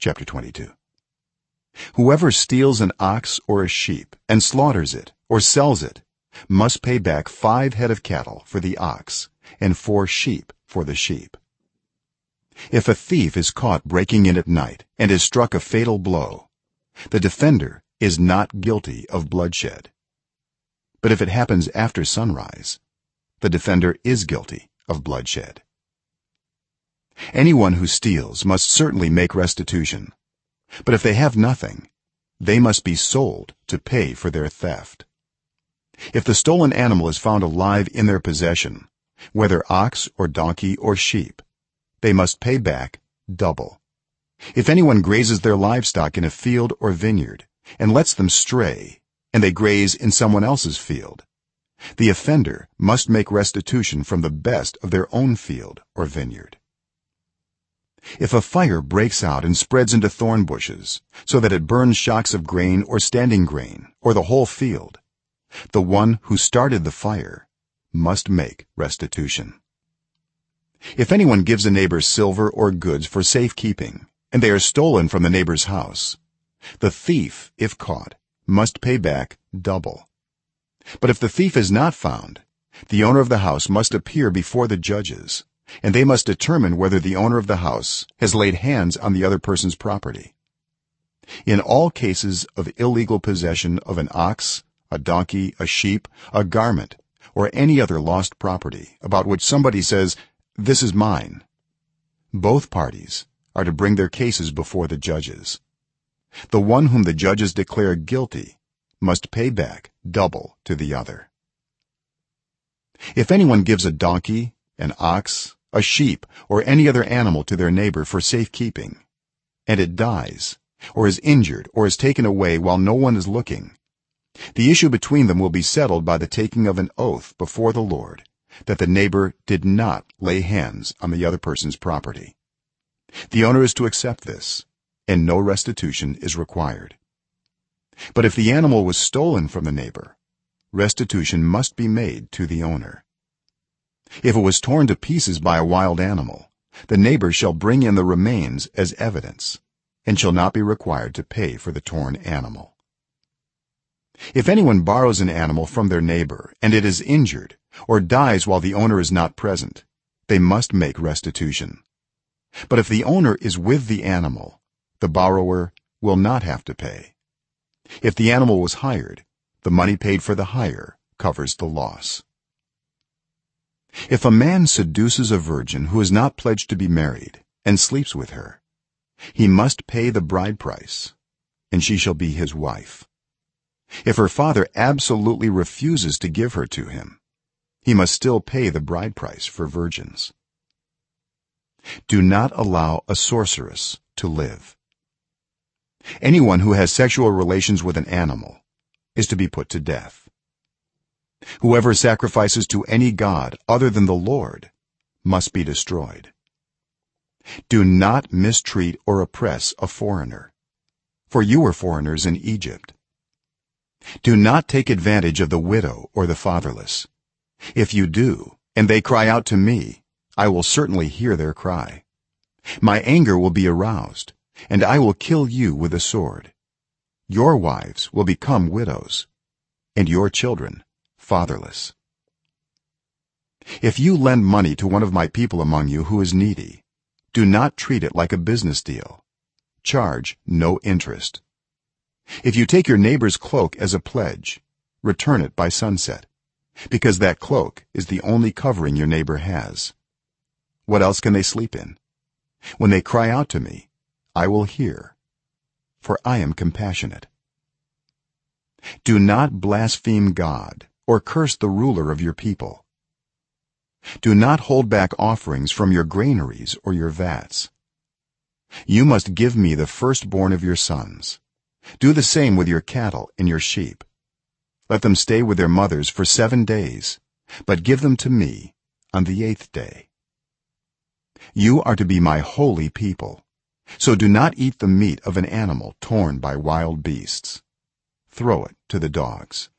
chapter 22 whoever steals an ox or a sheep and slaughters it or sells it must pay back 5 head of cattle for the ox and 4 sheep for the sheep. If a thief is caught breaking in at night and is struck a fatal blow the defender is not guilty of bloodshed. But if it happens after sunrise the defender is guilty of bloodshed anyone who steals must certainly make restitution. But if they have nothing they must be sold to pay for their theft. If the stolen animal is found alive in their possession whether ox or donkey or sheep they must pay back double. If anyone grazes their livestock in a field or vineyard and lets them stray and they graze in someone else's field the offender must make restitution from the best of their own field or vineyard if a fire breaks out and spreads into thorn bushes so that it burns shocks of grain or standing grain or the whole field the one who started the fire must make restitution. If anyone gives a neighbor silver or goods for safekeeping and they are stolen from the neighbor's house the thief if caught must pay back double. But if the thief is not found the owner of the house must appear before the judges and they must determine whether the owner of the house has laid hands on the other person's property. In all cases of illegal possession of an ox a donkey a sheep a garment or any other lost property about which somebody says this is mine both parties are to bring their cases before the judges. The one whom the judges declare guilty must pay back double to the other. If anyone gives a donkey an ox a sheep or any other animal to their neighbor for safekeeping. And it dies or is injured or is taken away while no one is looking. The issue between them will be settled by the taking of an oath before the lord that the neighbor did not lay hands on the other person's property. The owner is to accept this and no restitution is required. But if the animal was stolen from the neighbor restitution must be made to the owner if it was torn to pieces by a wild animal the neighbor shall bring in the remains as evidence and shall not be required to pay for the torn animal. If anyone borrows an animal from their neighbor and it is injured or dies while the owner is not present they must make restitution. But if the owner is with the animal the borrower will not have to pay. If the animal was hired the money paid for the hire covers the loss if a man seduces a virgin who is not pledged to be married and sleeps with her he must pay the bride price and she shall be his wife. If her father absolutely refuses to give her to him he must still pay the bride price for virgins. Do not allow a sorceress to live. Anyone who has sexual relations with an animal is to be put to death whoever sacrifices to any god other than the lord must be destroyed. Do not mistreat or oppress a foreigner for you were foreigners in egypt. Do not take advantage of the widow or the fatherless. If you do and they cry out to me i will certainly hear their cry. My anger will be aroused and i will kill you with a sword. Your wives will become widows and your children fatherless. If you lend money to one of my people among you who is needy do not treat it like a business deal. Charge no interest. If you take your neighbor's cloak as a pledge return it by sunset because that cloak is the only covering your neighbor has. What else can they sleep in? When they cry out to me i will hear for i am compassionate. Do not blaspheme god or curse the ruler of your people. Do not hold back offerings from your granaries or your vats. You must give me the firstborn of your sons. Do the same with your cattle and your sheep. Let them stay with their mothers for 7 days but give them to me on the 8th day. You are to be my holy people so do not eat the meat of an animal torn by wild beasts. Throw it to the dogs